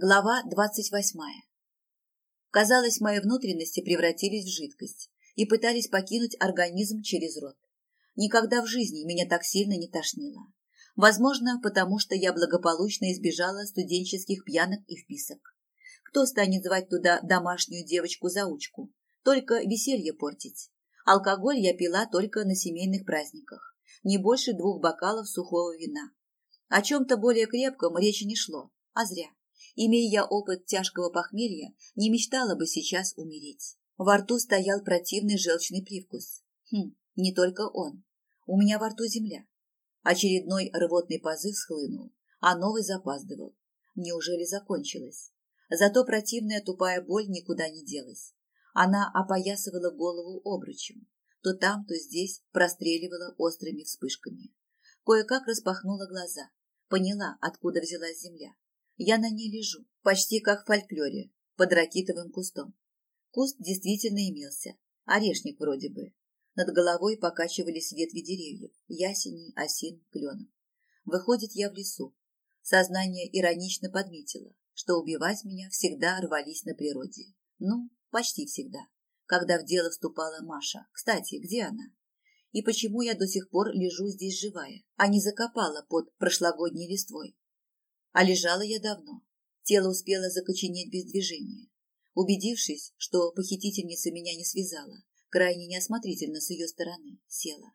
Глава двадцать восьмая. Казалось, мои внутренности превратились в жидкость и пытались покинуть организм через рот. Никогда в жизни меня так сильно не тошнило. Возможно, потому что я благополучно избежала студенческих пьянок и вписок. Кто станет звать туда домашнюю девочку-заучку? Только веселье портить. Алкоголь я пила только на семейных праздниках. Не больше двух бокалов сухого вина. О чем-то более крепком речи не шло, а зря. Имея я опыт тяжкого похмелья, не мечтала бы сейчас умереть. Во рту стоял противный желчный привкус. Хм, не только он. У меня во рту земля. Очередной рвотный позыв схлынул, а новый запаздывал. Неужели закончилось? Зато противная тупая боль никуда не делась. Она опоясывала голову обручем. То там, то здесь простреливала острыми вспышками. Кое-как распахнула глаза. Поняла, откуда взялась земля. Я на ней лежу, почти как в фольклоре, под ракитовым кустом. Куст действительно имелся, орешник вроде бы. Над головой покачивались ветви деревьев, ясеней, осин, кленов. Выходит, я в лесу. Сознание иронично подметило, что убивать меня всегда рвались на природе. Ну, почти всегда. Когда в дело вступала Маша. Кстати, где она? И почему я до сих пор лежу здесь живая, а не закопала под прошлогодней листвой? А лежала я давно. Тело успело закоченеть без движения. Убедившись, что похитительница меня не связала, крайне неосмотрительно с ее стороны, села.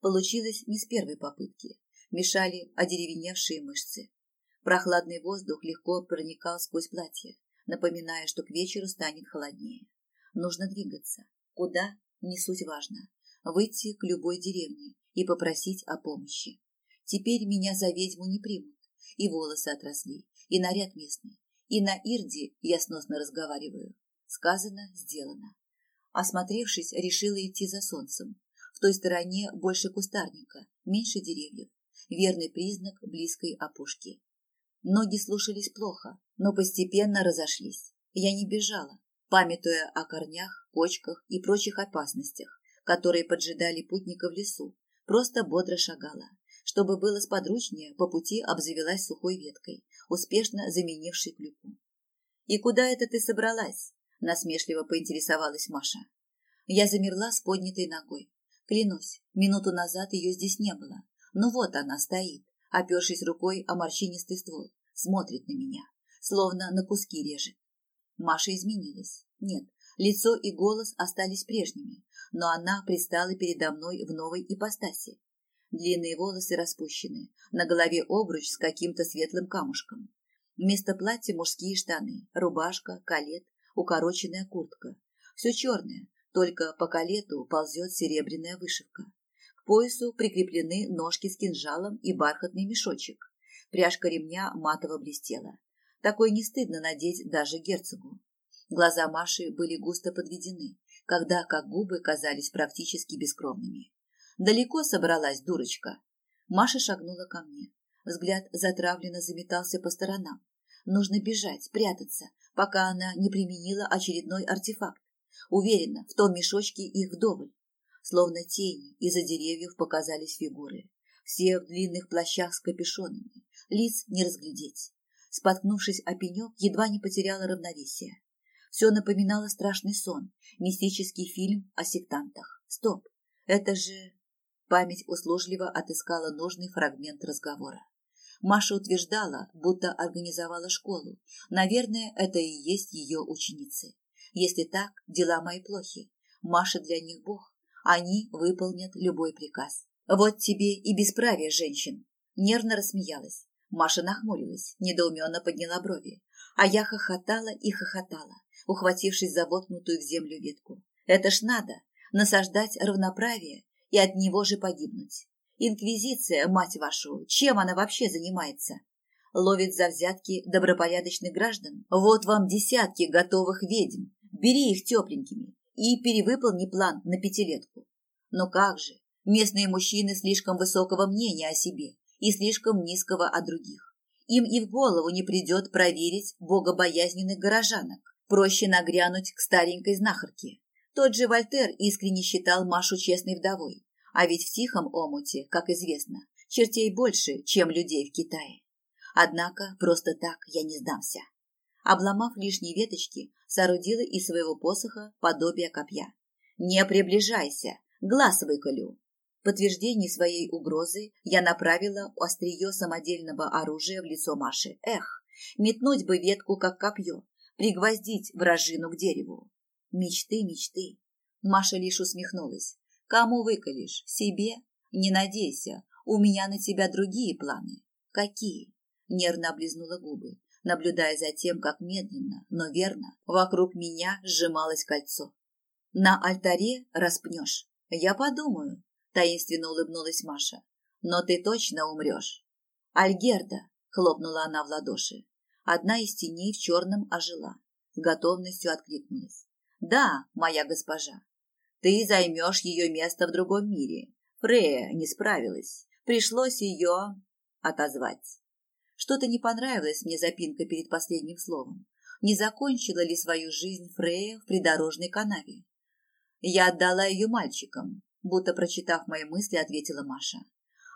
Получилось не с первой попытки. Мешали одеревеневшие мышцы. Прохладный воздух легко проникал сквозь платье, напоминая, что к вечеру станет холоднее. Нужно двигаться. Куда? Не суть важно. Выйти к любой деревне и попросить о помощи. Теперь меня за ведьму не примут и волосы отросли, и наряд местный, и на Ирде я сносно разговариваю. Сказано, сделано. Осмотревшись, решила идти за солнцем. В той стороне больше кустарника, меньше деревьев. Верный признак близкой опушки. Ноги слушались плохо, но постепенно разошлись. Я не бежала, памятуя о корнях, кочках и прочих опасностях, которые поджидали путника в лесу, просто бодро шагала. Чтобы было сподручнее, по пути обзавелась сухой веткой, успешно заменившей клюку. «И куда это ты собралась?» – насмешливо поинтересовалась Маша. Я замерла с поднятой ногой. Клянусь, минуту назад ее здесь не было. Но вот она стоит, опершись рукой о морщинистый ствол, смотрит на меня, словно на куски режет. Маша изменилась. Нет, лицо и голос остались прежними, но она предстала передо мной в новой ипостаси, Длинные волосы распущены, на голове обруч с каким-то светлым камушком. Вместо платья мужские штаны, рубашка, калет, укороченная куртка. Все черное, только по калету ползет серебряная вышивка. К поясу прикреплены ножки с кинжалом и бархатный мешочек. Пряжка ремня матово блестела. Такой не стыдно надеть даже герцогу. Глаза Маши были густо подведены, когда как губы казались практически бескровными. Далеко собралась дурочка. Маша шагнула ко мне. Взгляд затравленно заметался по сторонам. Нужно бежать, прятаться, пока она не применила очередной артефакт. Уверена, в том мешочке их вдоволь. Словно тени из-за деревьев показались фигуры. Все в длинных плащах с капюшонами. Лиц не разглядеть. Споткнувшись о пенек, едва не потеряла равновесие. Все напоминало страшный сон, мистический фильм о сектантах. Стоп, это же... Память услужливо отыскала нужный фрагмент разговора. Маша утверждала, будто организовала школу. Наверное, это и есть ее ученицы. Если так, дела мои плохи. Маша для них бог. Они выполнят любой приказ. Вот тебе и бесправие женщин. Нервно рассмеялась. Маша нахмурилась, недоуменно подняла брови. А я хохотала и хохотала, ухватившись за воткнутую в землю ветку. Это ж надо, насаждать равноправие и от него же погибнуть. Инквизиция, мать вашу, чем она вообще занимается? Ловит за взятки добропорядочных граждан? Вот вам десятки готовых ведьм. Бери их тепленькими и перевыполни план на пятилетку. Но как же, местные мужчины слишком высокого мнения о себе и слишком низкого о других. Им и в голову не придет проверить богобоязненных горожанок. Проще нагрянуть к старенькой знахарке. Тот же Вольтер искренне считал Машу честной вдовой. А ведь в тихом омуте, как известно, чертей больше, чем людей в Китае. Однако просто так я не сдамся. Обломав лишние веточки, соорудила из своего посоха подобие копья. «Не приближайся! Глаз выколю!» В подтверждении своей угрозы я направила острие самодельного оружия в лицо Маши. Эх, метнуть бы ветку, как копье, пригвоздить вражину к дереву. Мечты, мечты. Маша лишь усмехнулась. Кому выколешь? Себе? Не надейся, у меня на тебя другие планы. Какие? Нервно облизнула губы, наблюдая за тем, как медленно, но верно вокруг меня сжималось кольцо. На алтаре распнешь. Я подумаю, таинственно улыбнулась Маша. Но ты точно умрешь. Альгерда, хлопнула она в ладоши. Одна из теней в черном ожила, с готовностью откликнулась. Да, моя госпожа, ты займешь ее место в другом мире. Фрея не справилась. Пришлось ее отозвать. Что-то не понравилось мне запинка перед последним словом. Не закончила ли свою жизнь Фрея в придорожной канаве? Я отдала ее мальчикам, будто прочитав мои мысли, ответила Маша.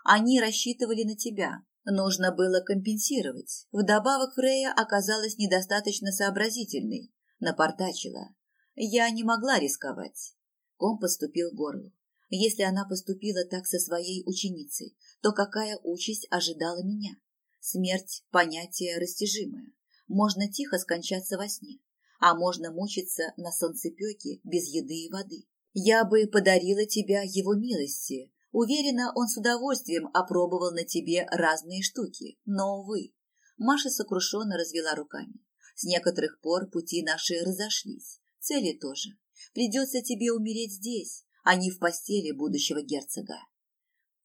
Они рассчитывали на тебя. Нужно было компенсировать. Вдобавок Фрея оказалась недостаточно сообразительной. Напортачила. Я не могла рисковать. Ком поступил к горлу. Если она поступила так со своей ученицей, то какая участь ожидала меня? Смерть – понятие растяжимое. Можно тихо скончаться во сне, а можно мучиться на солнцепеке без еды и воды. Я бы подарила тебя его милости. Уверена, он с удовольствием опробовал на тебе разные штуки. Но, увы, Маша сокрушенно развела руками. С некоторых пор пути наши разошлись. Цели тоже. Придется тебе умереть здесь, а не в постели будущего герцога.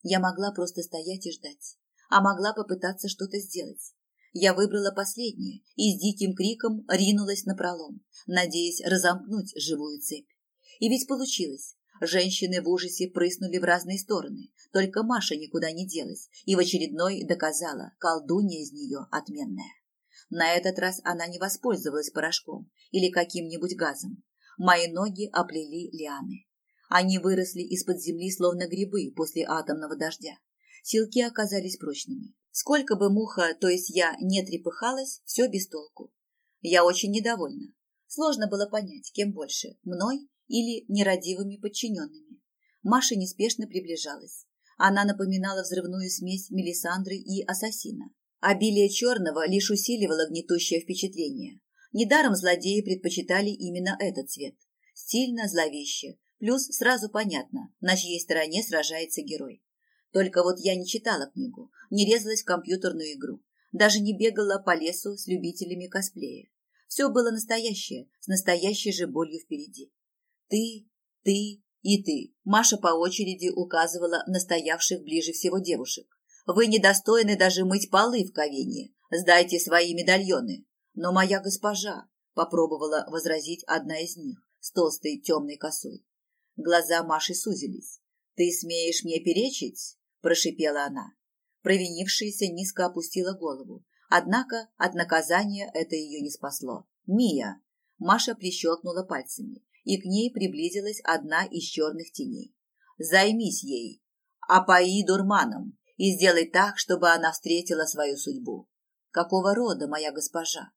Я могла просто стоять и ждать, а могла попытаться что-то сделать. Я выбрала последнее и с диким криком ринулась на пролом, надеясь разомкнуть живую цепь. И ведь получилось. Женщины в ужасе прыснули в разные стороны, только Маша никуда не делась и в очередной доказала, колдунья из нее отменная. На этот раз она не воспользовалась порошком или каким-нибудь газом. Мои ноги оплели лианы. Они выросли из-под земли, словно грибы после атомного дождя. Силки оказались прочными. Сколько бы муха, то есть я, не трепыхалась, все без толку. Я очень недовольна. Сложно было понять, кем больше, мной или нерадивыми подчиненными. Маша неспешно приближалась. Она напоминала взрывную смесь Мелисандры и ассасина. Обилие черного лишь усиливало гнетущее впечатление. Недаром злодеи предпочитали именно этот цвет. Стильно, зловеще, плюс сразу понятно, на чьей стороне сражается герой. Только вот я не читала книгу, не резалась в компьютерную игру, даже не бегала по лесу с любителями косплея. Все было настоящее, с настоящей же болью впереди. Ты, ты и ты. Маша по очереди указывала на стоявших ближе всего девушек. Вы недостойны даже мыть полы в ковении. Сдайте свои медальоны. Но моя госпожа, попробовала возразить одна из них с толстой темной косой. Глаза Маши сузились. Ты смеешь мне перечить? прошипела она. Провинившаяся низко опустила голову. Однако от наказания это ее не спасло. Мия! Маша прищелкнула пальцами, и к ней приблизилась одна из черных теней. Займись ей, опои дурманом и сделай так, чтобы она встретила свою судьбу. Какого рода, моя госпожа?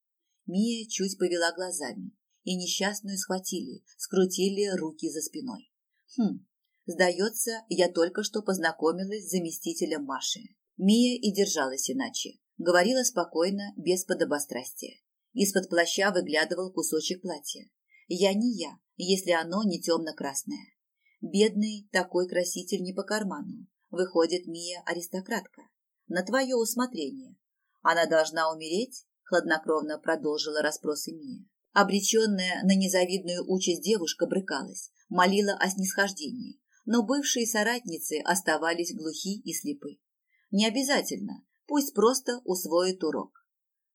Мия чуть повела глазами, и несчастную схватили, скрутили руки за спиной. Хм, сдается, я только что познакомилась с заместителем Маши. Мия и держалась иначе. Говорила спокойно, без подобострастия. Из-под плаща выглядывал кусочек платья. Я не я, если оно не темно-красное. Бедный такой краситель не по карману. Выходит, Мия аристократка. На твое усмотрение. Она должна умереть хладнокровно продолжила расспросы Мия. Обреченная на незавидную участь девушка брыкалась, молила о снисхождении, но бывшие соратницы оставались глухи и слепы. Не обязательно, пусть просто усвоит урок.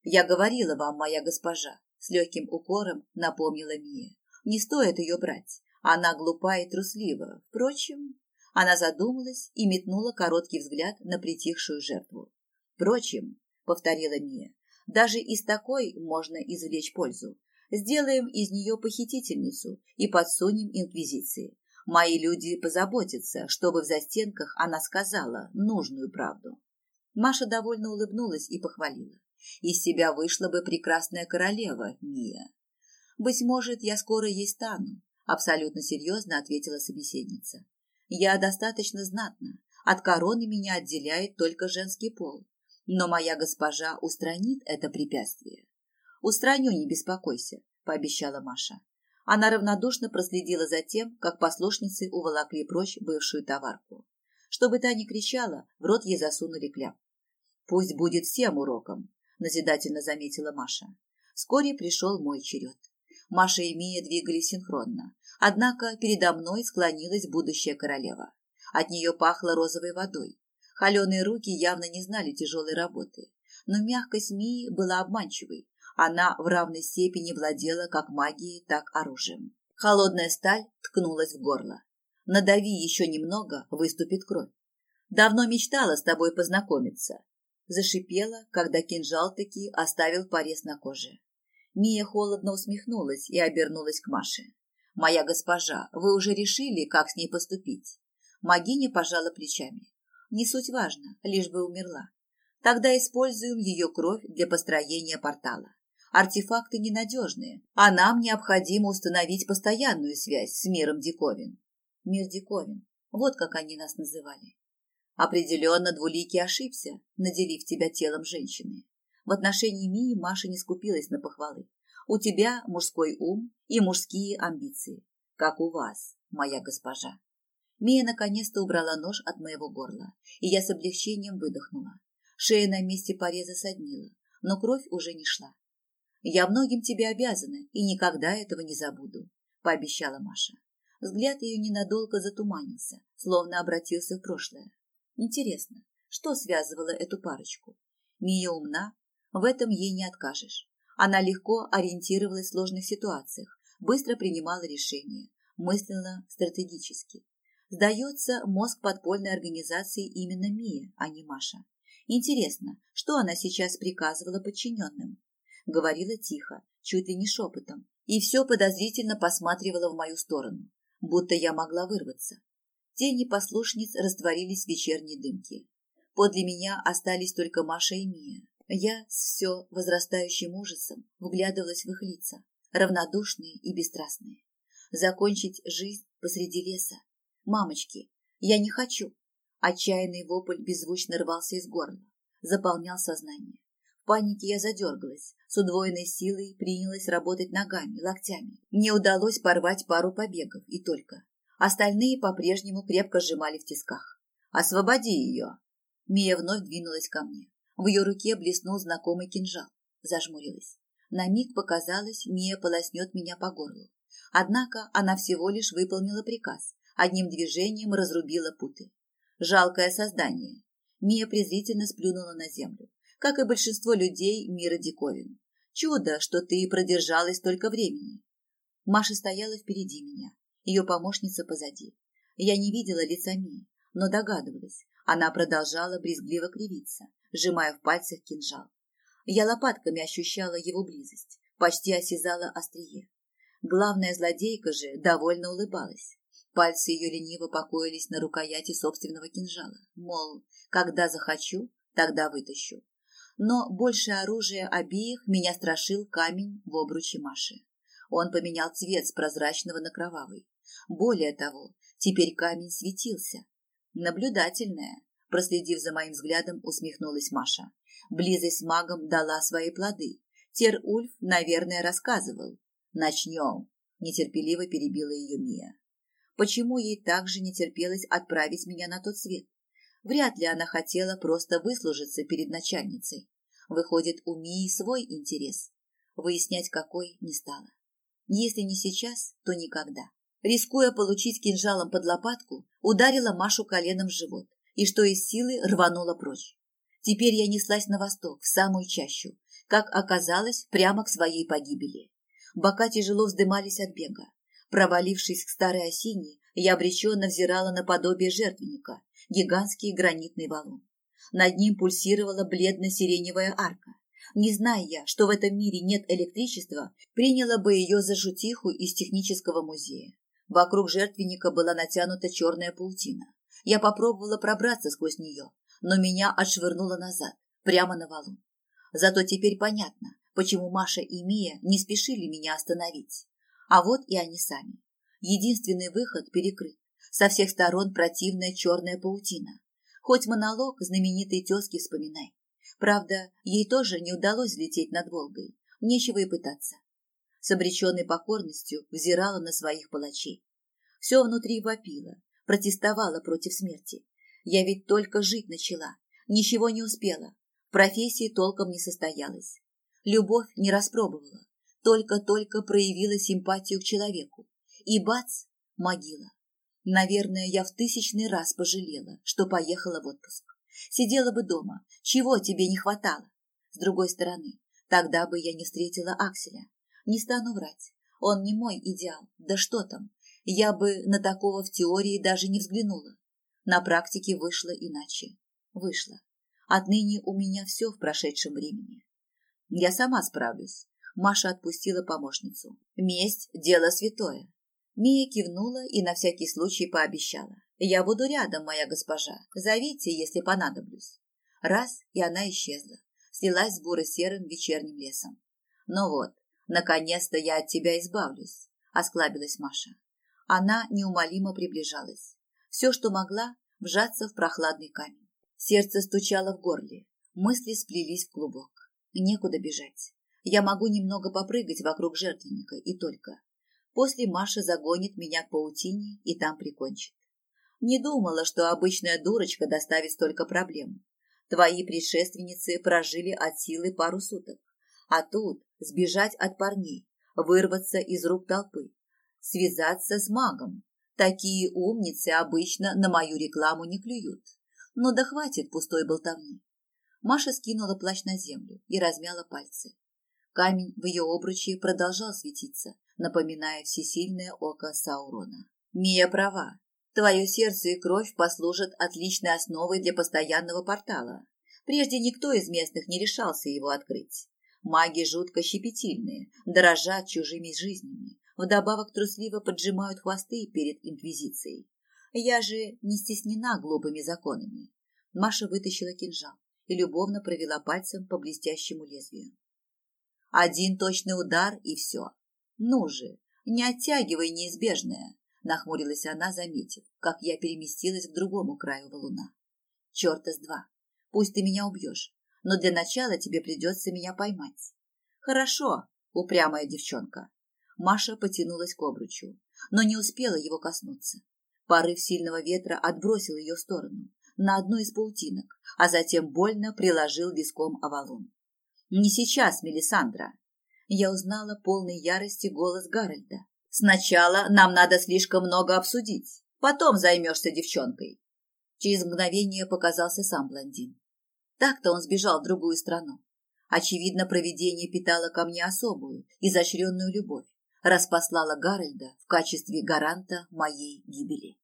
Я говорила вам, моя госпожа, с легким укором напомнила Мия. Не стоит ее брать, она глупа и труслива. Впрочем, она задумалась и метнула короткий взгляд на притихшую жертву. Впрочем, повторила Мия, даже из такой можно извлечь пользу. Сделаем из нее похитительницу и подсунем инквизиции. Мои люди позаботятся, чтобы в застенках она сказала нужную правду. Маша довольно улыбнулась и похвалила. Из себя вышла бы прекрасная королева Мия. Быть может, я скоро ей стану, абсолютно серьезно ответила собеседница. Я достаточно знатна, от короны меня отделяет только женский пол. Но моя госпожа устранит это препятствие. Устраню, не беспокойся, пообещала Маша. Она равнодушно проследила за тем, как послушницы уволокли прочь бывшую товарку. Чтобы та не кричала, в рот ей засунули кляп. «Пусть будет всем уроком», – назидательно заметила Маша. Вскоре пришел мой черед. Маша и Мия двигались синхронно, однако передо мной склонилась будущая королева. От нее пахло розовой водой. Холеные руки явно не знали тяжелой работы, но мягкость Мии была обманчивой, она в равной степени владела как магией, так оружием. Холодная сталь ткнулась в горло. Надави еще немного, выступит кровь. Давно мечтала с тобой познакомиться. Зашипела, когда кинжал таки оставил порез на коже. Мия холодно усмехнулась и обернулась к Маше. «Моя госпожа, вы уже решили, как с ней поступить?» Магиня пожала плечами. «Не суть важно, лишь бы умерла. Тогда используем ее кровь для построения портала. Артефакты ненадежные, а нам необходимо установить постоянную связь с миром диковин. Мир диковин. Вот как они нас называли. Определенно Двуликий ошибся, наделив тебя телом женщины. В отношении Мии Маша не скупилась на похвалы. У тебя мужской ум и мужские амбиции, как у вас, моя госпожа. Мия наконец-то убрала нож от моего горла, и я с облегчением выдохнула. Шея на месте пореза соднила, но кровь уже не шла. Я многим тебе обязана и никогда этого не забуду, пообещала Маша. Взгляд ее ненадолго затуманился, словно обратился в прошлое. Интересно, что связывало эту парочку? Мия умна, в этом ей не откажешь. Она легко ориентировалась в сложных ситуациях, быстро принимала решения, мысленно, стратегически. Сдается, мозг подпольной организации именно Мия, а не Маша. Интересно, что она сейчас приказывала подчиненным? говорила тихо, чуть ли не шепотом, и все подозрительно посматривала в мою сторону, будто я могла вырваться. Тени послушниц растворились в вечерней дымке. Подле меня остались только Маша и Мия. Я с все возрастающим ужасом вглядывалась в их лица, равнодушные и бесстрастные. Закончить жизнь посреди леса. Мамочки, я не хочу. Отчаянный вопль беззвучно рвался из горла, заполнял сознание. В панике я задергалась, с удвоенной силой принялась работать ногами, локтями. Мне удалось порвать пару побегов, и только. Остальные по-прежнему крепко сжимали в тисках. «Освободи ее!» Мия вновь двинулась ко мне. В ее руке блеснул знакомый кинжал. Зажмурилась. На миг показалось, Мия полоснет меня по горлу. Однако она всего лишь выполнила приказ. Одним движением разрубила путы. Жалкое создание. Мия презрительно сплюнула на землю как и большинство людей мира диковин. Чудо, что ты продержалась столько времени. Маша стояла впереди меня, ее помощница позади. Я не видела лица Мии, но догадывалась. Она продолжала брезгливо кривиться, сжимая в пальцах кинжал. Я лопатками ощущала его близость, почти осязала острие. Главная злодейка же довольно улыбалась. Пальцы ее лениво покоились на рукояти собственного кинжала. Мол, когда захочу, тогда вытащу но больше оружия обеих меня страшил камень в обруче Маши. Он поменял цвет с прозрачного на кровавый. Более того, теперь камень светился. Наблюдательная, проследив за моим взглядом, усмехнулась Маша. Близость с магом дала свои плоды. Тер-Ульф, наверное, рассказывал. Начнем, нетерпеливо перебила ее Мия. Почему ей так же не терпелось отправить меня на тот свет? Вряд ли она хотела просто выслужиться перед начальницей. Выходит, у Мии свой интерес. Выяснять, какой, не стала. Если не сейчас, то никогда. Рискуя получить кинжалом под лопатку, ударила Машу коленом в живот и, что из силы, рванула прочь. Теперь я неслась на восток, в самую чащу, как оказалось, прямо к своей погибели. Бока тяжело вздымались от бега. Провалившись к старой осине, я обреченно взирала на подобие жертвенника, гигантский гранитный валун. Над ним пульсировала бледно-сиреневая арка. Не зная я, что в этом мире нет электричества, приняла бы ее за жутиху из технического музея. Вокруг жертвенника была натянута черная паутина. Я попробовала пробраться сквозь нее, но меня отшвырнуло назад, прямо на валун. Зато теперь понятно, почему Маша и Мия не спешили меня остановить. А вот и они сами. Единственный выход перекрыт. Со всех сторон противная черная паутина. Хоть монолог знаменитой тезки вспоминай. Правда, ей тоже не удалось взлететь над Волгой. Нечего и пытаться. С обреченной покорностью взирала на своих палачей. Все внутри вопило, протестовала против смерти. Я ведь только жить начала, ничего не успела, профессии толком не состоялась. Любовь не распробовала, только-только проявила симпатию к человеку. И бац, могила. Наверное, я в тысячный раз пожалела, что поехала в отпуск. Сидела бы дома, чего тебе не хватало? С другой стороны, тогда бы я не встретила Акселя. Не стану врать, он не мой идеал, да что там, я бы на такого в теории даже не взглянула. На практике вышло иначе. Вышло. Отныне у меня все в прошедшем времени. Я сама справлюсь. Маша отпустила помощницу. Месть – дело святое. Мия кивнула и на всякий случай пообещала. «Я буду рядом, моя госпожа. Зовите, если понадоблюсь». Раз, и она исчезла. Слилась с буро-серым вечерним лесом. «Ну вот, наконец-то я от тебя избавлюсь», – осклабилась Маша. Она неумолимо приближалась. Все, что могла, вжаться в прохладный камень. Сердце стучало в горле, мысли сплелись в клубок. Некуда бежать. Я могу немного попрыгать вокруг жертвенника и только. После Маша загонит меня к паутине и там прикончит. Не думала, что обычная дурочка доставит столько проблем. Твои предшественницы прожили от силы пару суток. А тут сбежать от парней, вырваться из рук толпы, связаться с магом. Такие умницы обычно на мою рекламу не клюют. Но да хватит пустой болтовни. Маша скинула плащ на землю и размяла пальцы. Камень в ее обруче продолжал светиться, напоминая всесильное око Саурона. Мия права. Твое сердце и кровь послужат отличной основой для постоянного портала. Прежде никто из местных не решался его открыть. Маги жутко щепетильные, дорожат чужими жизнями, вдобавок трусливо поджимают хвосты перед инквизицией. Я же не стеснена глупыми законами. Маша вытащила кинжал и любовно провела пальцем по блестящему лезвию. Один точный удар и все. Ну же, не оттягивай неизбежное, нахмурилась она, заметив, как я переместилась к другому краю валуна. Черта с два. Пусть ты меня убьешь, но для начала тебе придется меня поймать. Хорошо, упрямая девчонка. Маша потянулась к обручу, но не успела его коснуться. Порыв сильного ветра отбросил ее в сторону, на одну из паутинок, а затем больно приложил виском о валун. «Не сейчас, Мелисандра!» Я узнала полной ярости голос Гарольда. «Сначала нам надо слишком много обсудить, потом займешься девчонкой». Через мгновение показался сам блондин. Так-то он сбежал в другую страну. Очевидно, провидение питало ко мне особую, изощренную любовь, распослала Гарольда в качестве гаранта моей гибели.